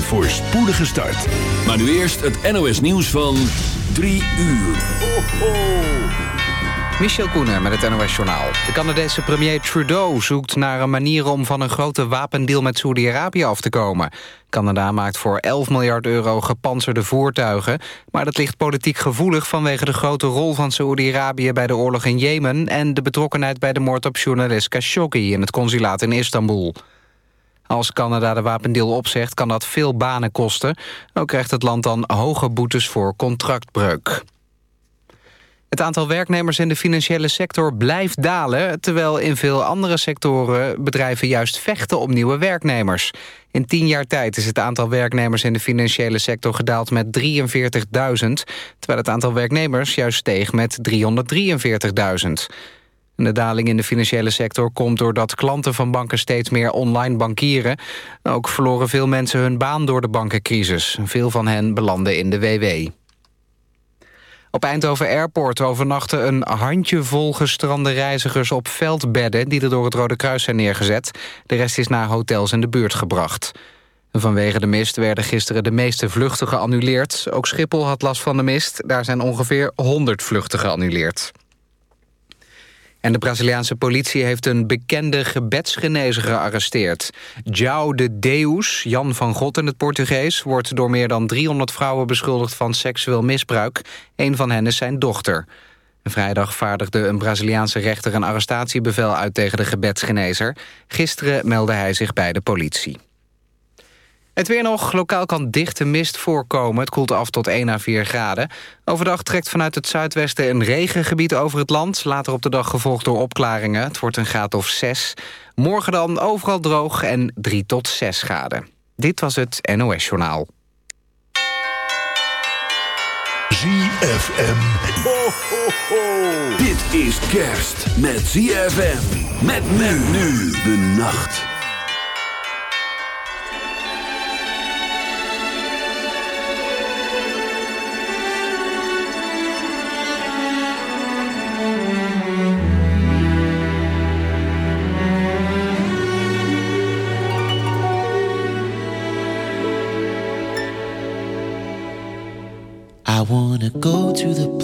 Een voorspoedige start. Maar nu eerst het NOS nieuws van 3 uur. Ho, ho. Michel Koenen met het NOS-journaal. De Canadese premier Trudeau zoekt naar een manier om van een grote wapendeal met Saoedi-Arabië af te komen. Canada maakt voor 11 miljard euro gepantserde voertuigen... maar dat ligt politiek gevoelig vanwege de grote rol van Saoedi-Arabië... bij de oorlog in Jemen en de betrokkenheid bij de moord op journalist Khashoggi... in het consulaat in Istanbul. Als Canada de wapendeal opzegt, kan dat veel banen kosten. Ook krijgt het land dan hoge boetes voor contractbreuk. Het aantal werknemers in de financiële sector blijft dalen... terwijl in veel andere sectoren bedrijven juist vechten om nieuwe werknemers. In tien jaar tijd is het aantal werknemers in de financiële sector gedaald met 43.000... terwijl het aantal werknemers juist steeg met 343.000. De daling in de financiële sector komt doordat klanten van banken steeds meer online bankieren. Ook verloren veel mensen hun baan door de bankencrisis. Veel van hen belanden in de WW. Op Eindhoven Airport overnachten een handjevol gestrande reizigers op veldbedden... die er door het Rode Kruis zijn neergezet. De rest is naar hotels in de buurt gebracht. Vanwege de mist werden gisteren de meeste vluchten geannuleerd. Ook Schiphol had last van de mist. Daar zijn ongeveer 100 vluchten geannuleerd. En de Braziliaanse politie heeft een bekende gebedsgenezer gearresteerd. João de Deus, Jan van God in het Portugees... wordt door meer dan 300 vrouwen beschuldigd van seksueel misbruik. Een van hen is zijn dochter. Vrijdag vaardigde een Braziliaanse rechter een arrestatiebevel uit tegen de gebedsgenezer. Gisteren meldde hij zich bij de politie. Het weer nog. Lokaal kan dichte mist voorkomen. Het koelt af tot 1 à 4 graden. Overdag trekt vanuit het zuidwesten een regengebied over het land. Later op de dag gevolgd door opklaringen. Het wordt een graad of 6. Morgen dan overal droog en 3 tot 6 graden. Dit was het NOS Journaal. ZFM. Ho. Dit is kerst met ZFM. Met men nu de nacht.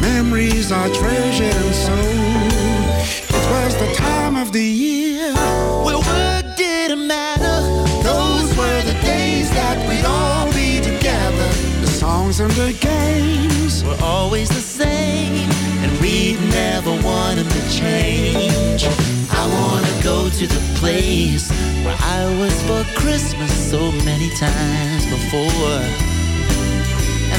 Memories are treasured and so. It was the time of the year Where word didn't matter. Those were the days that we'd all be together. The songs and the games. were always the same, and we'd never want them to change. I wanna go to the place where I was for Christmas so many times before.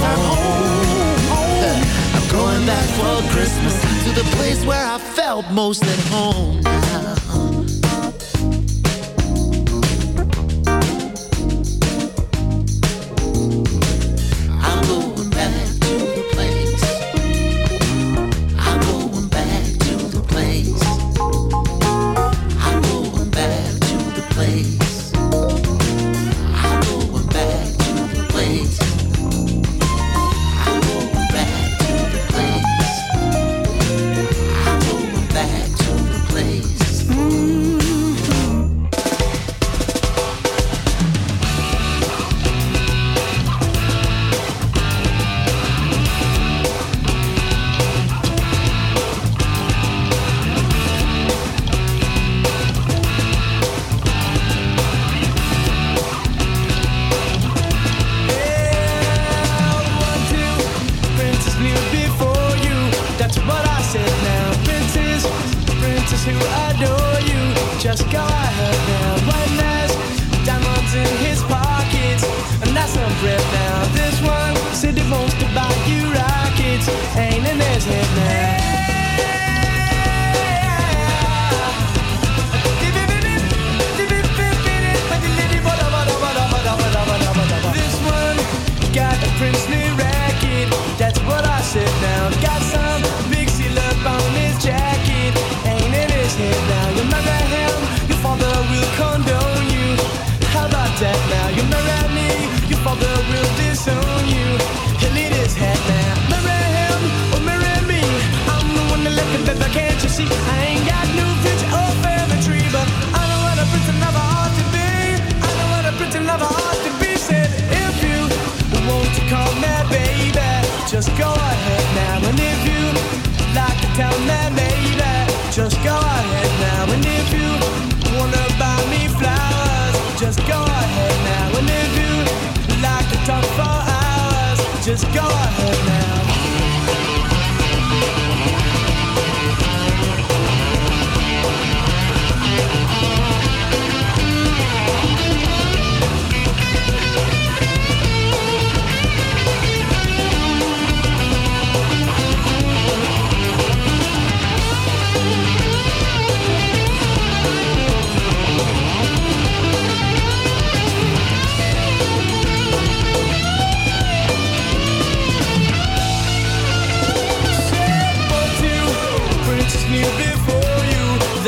I felt most at home. I'm going back for Christmas to the place where I felt most at home Go ahead.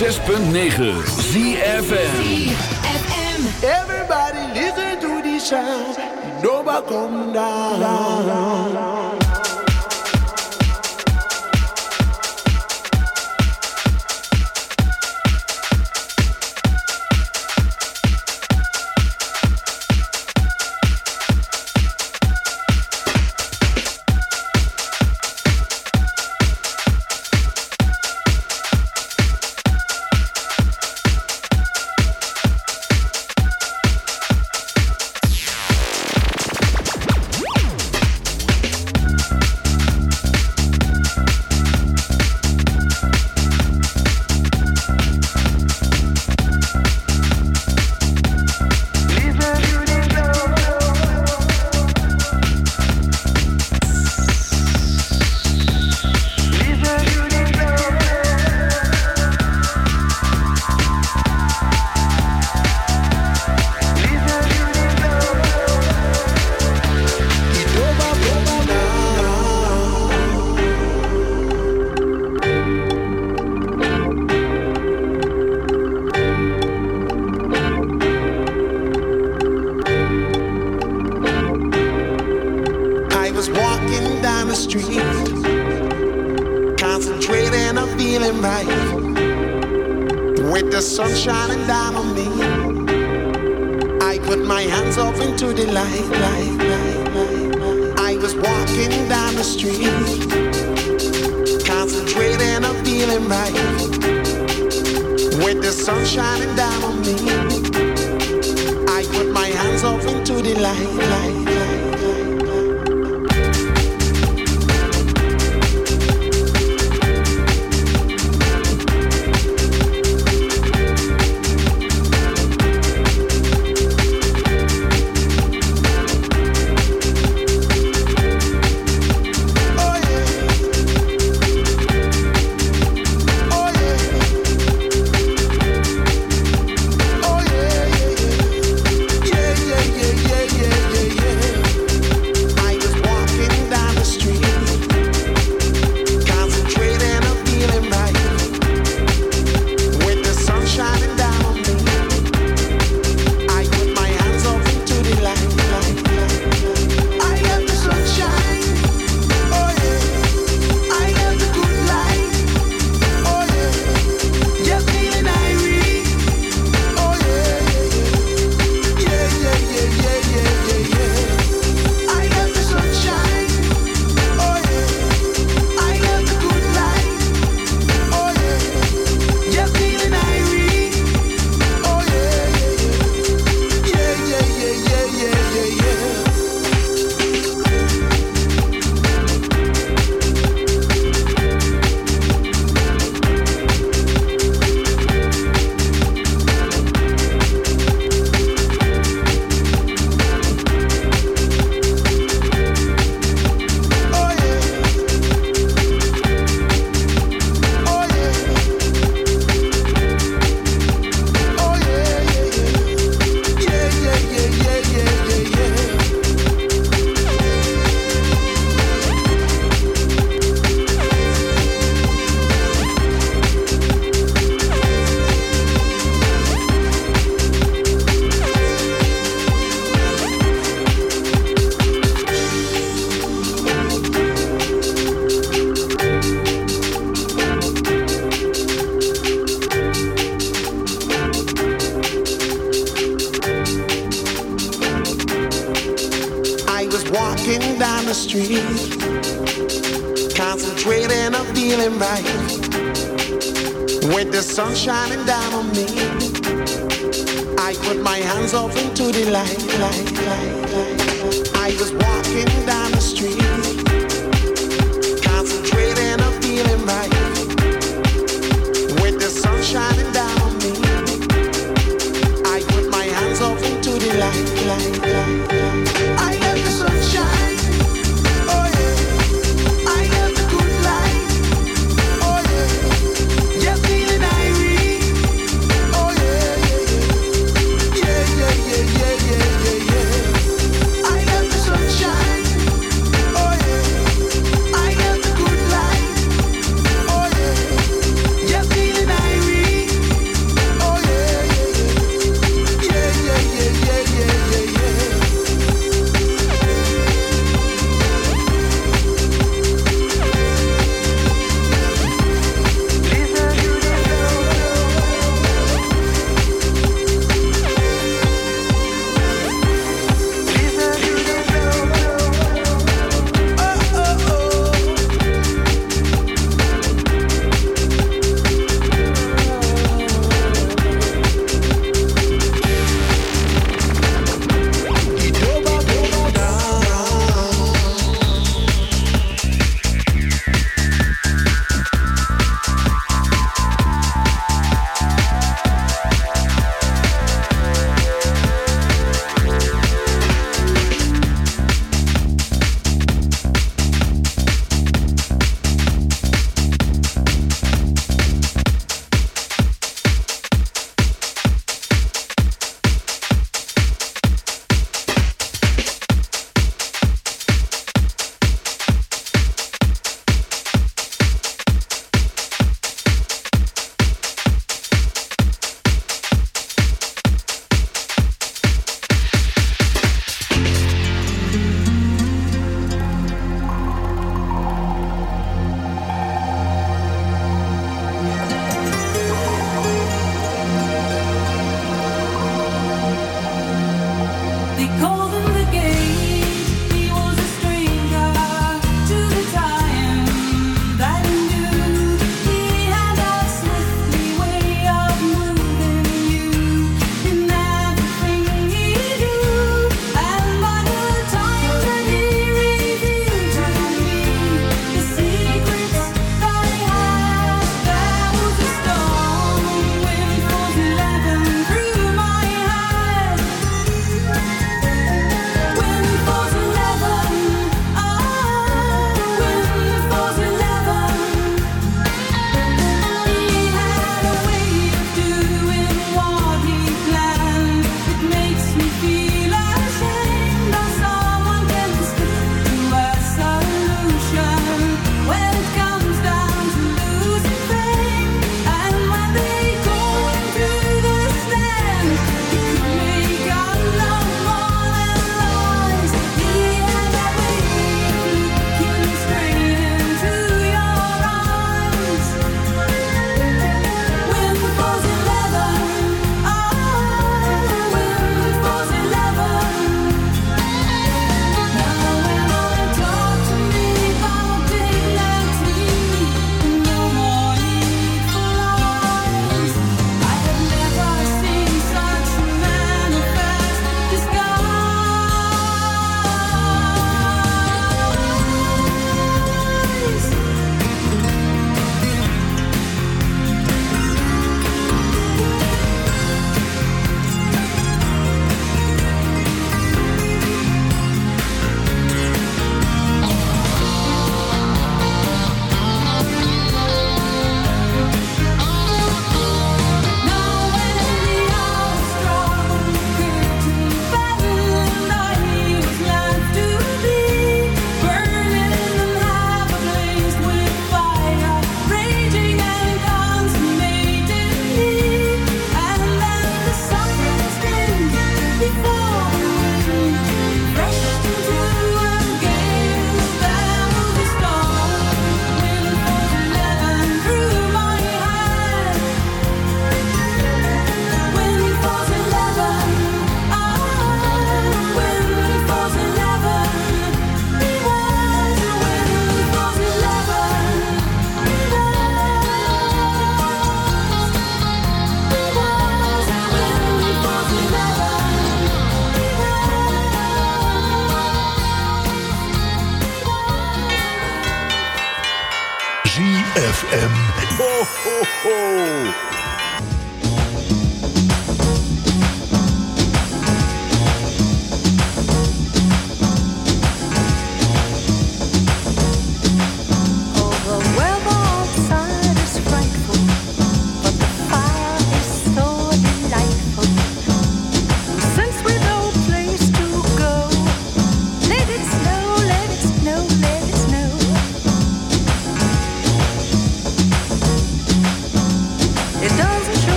106.9 ZFM. Everybody listen to the sound. Nobody come down.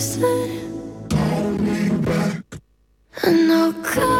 closer. Call me back. And I'll.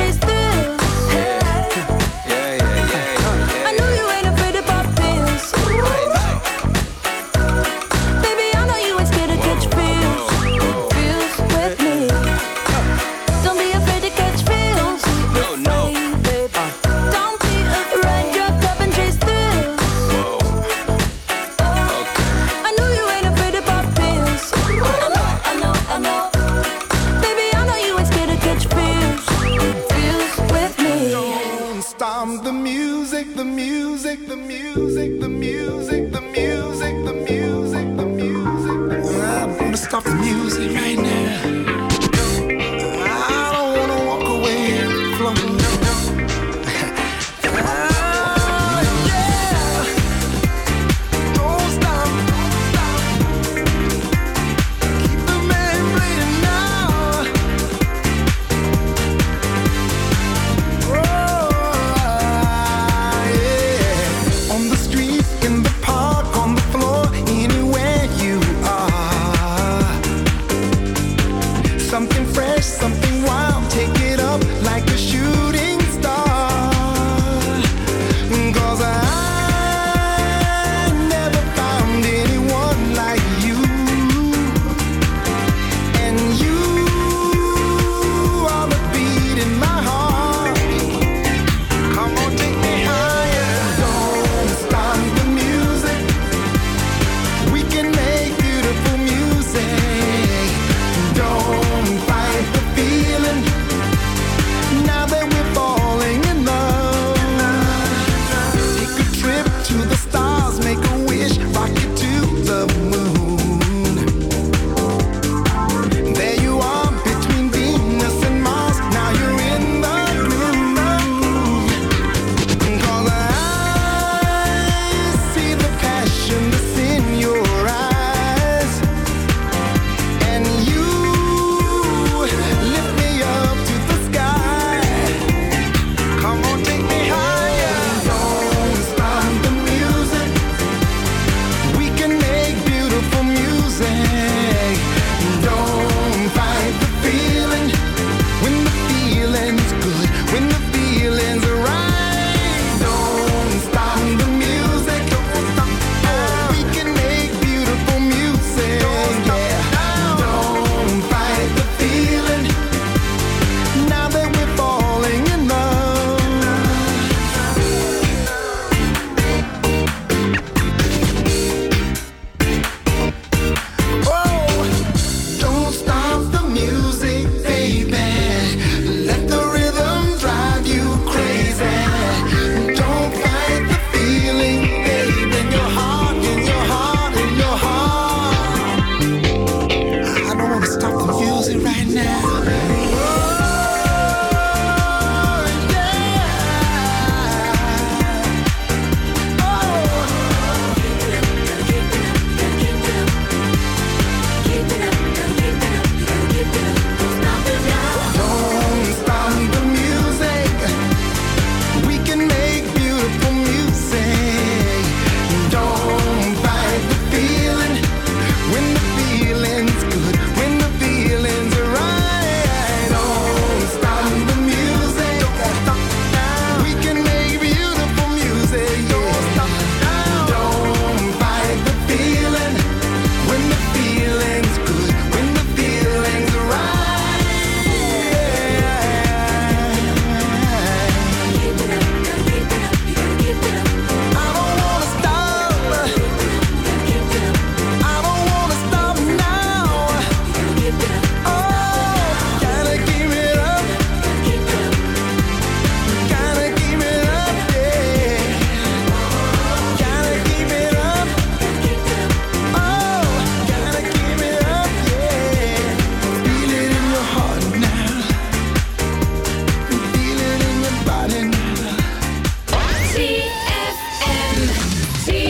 chase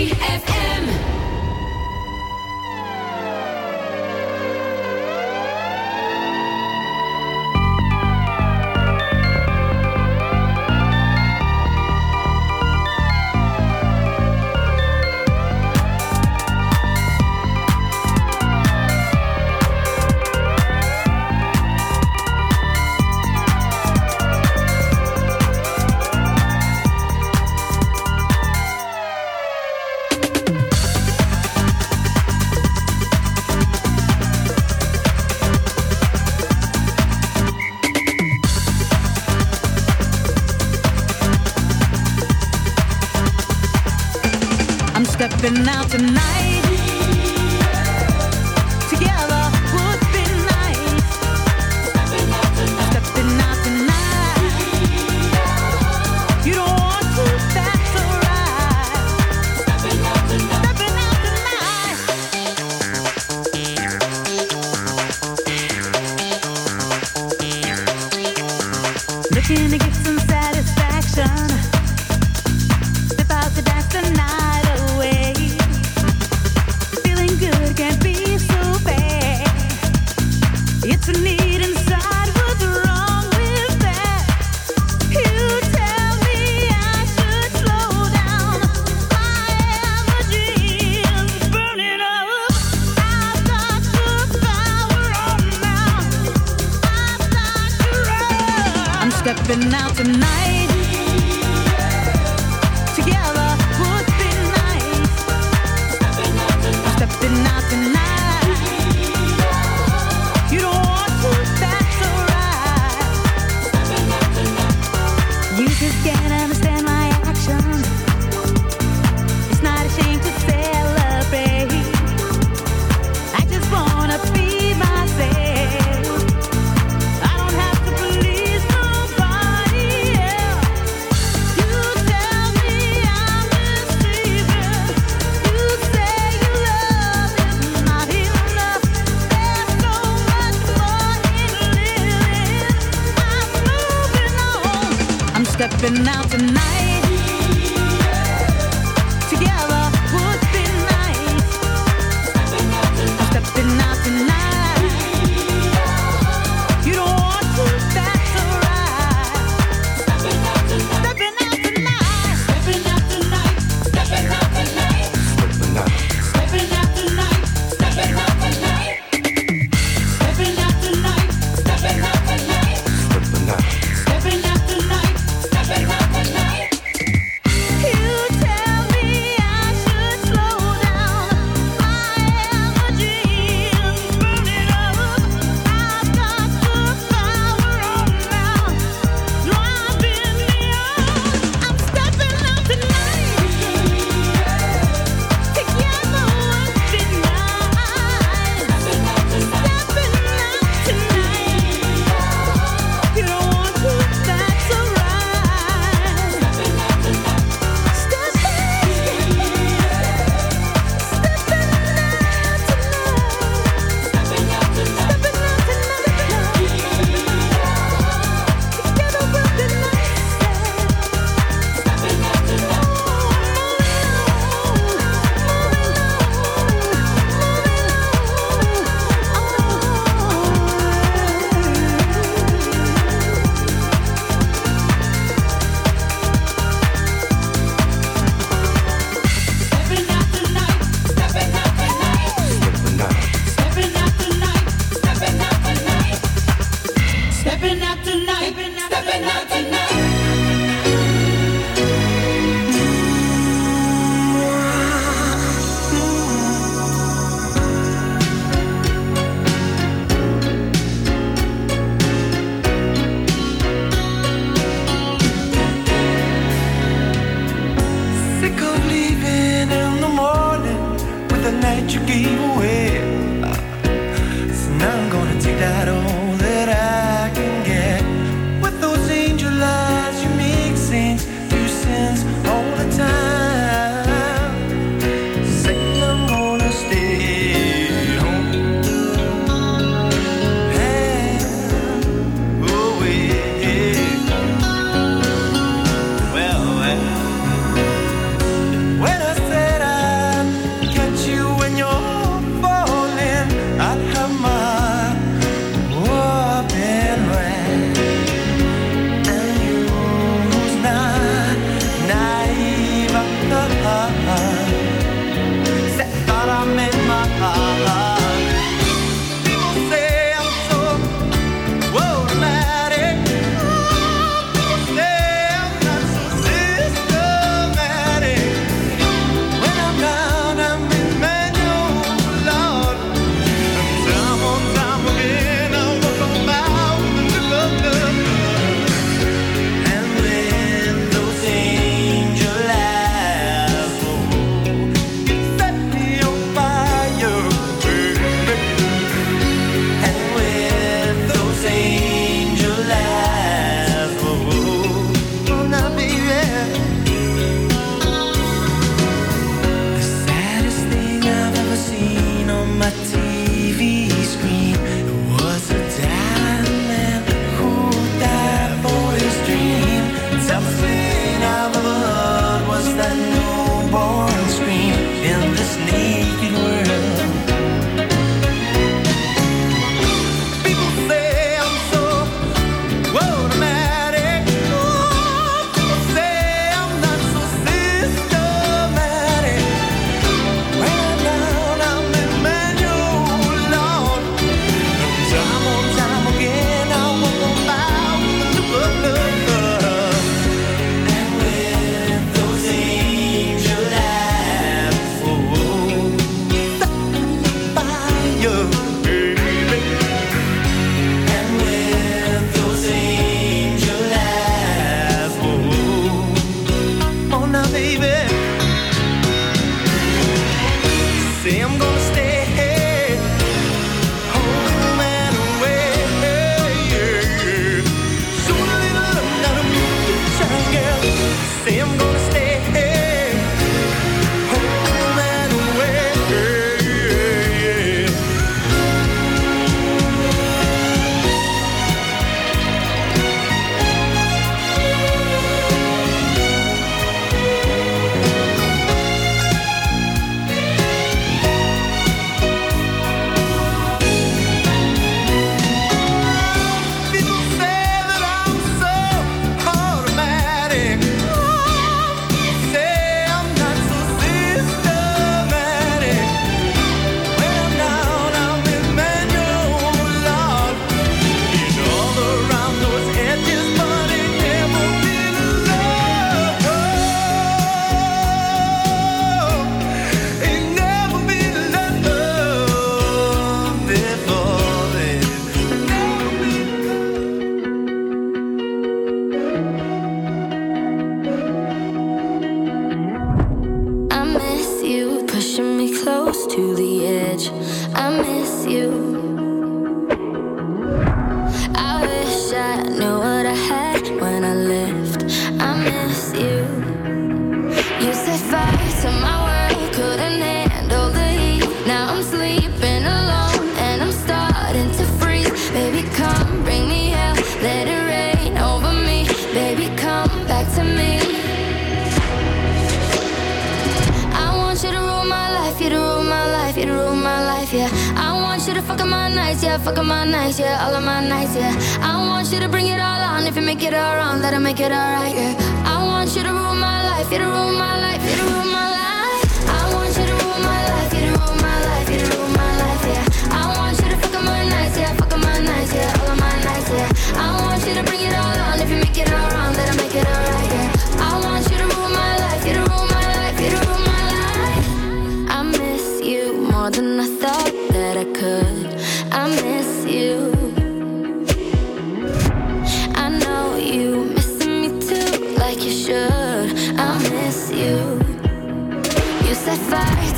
ZFM.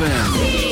ZFM.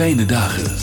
fijne dagen.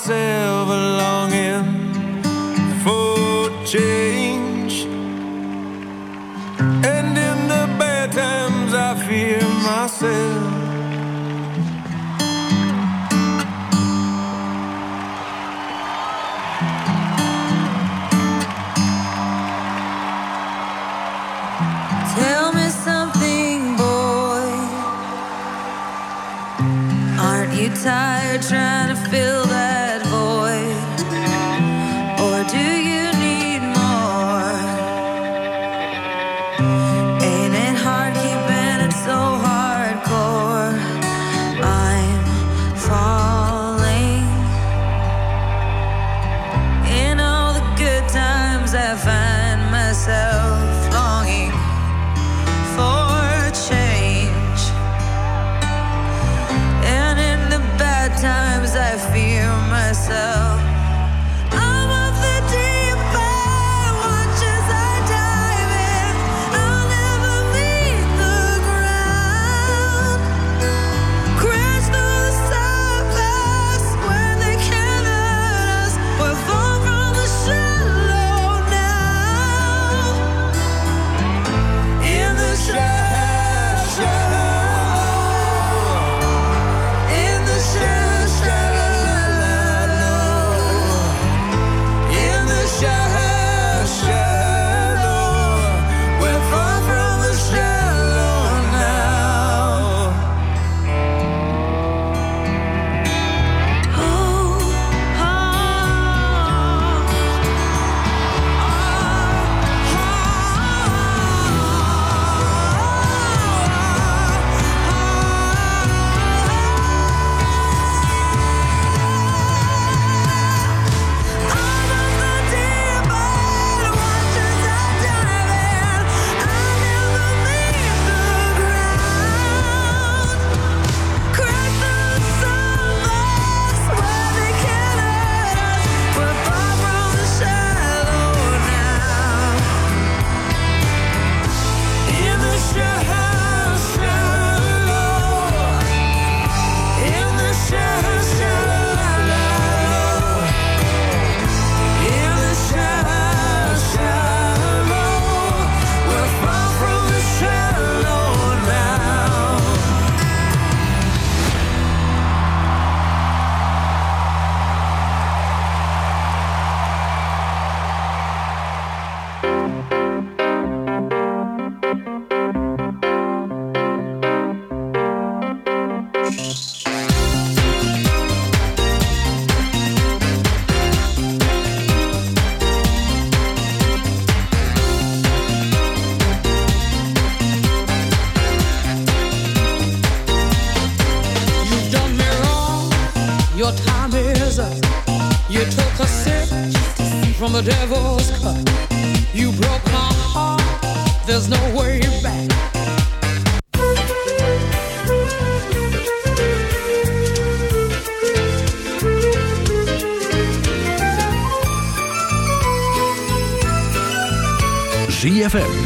myself longing for change. And in the bad times, I fear myself.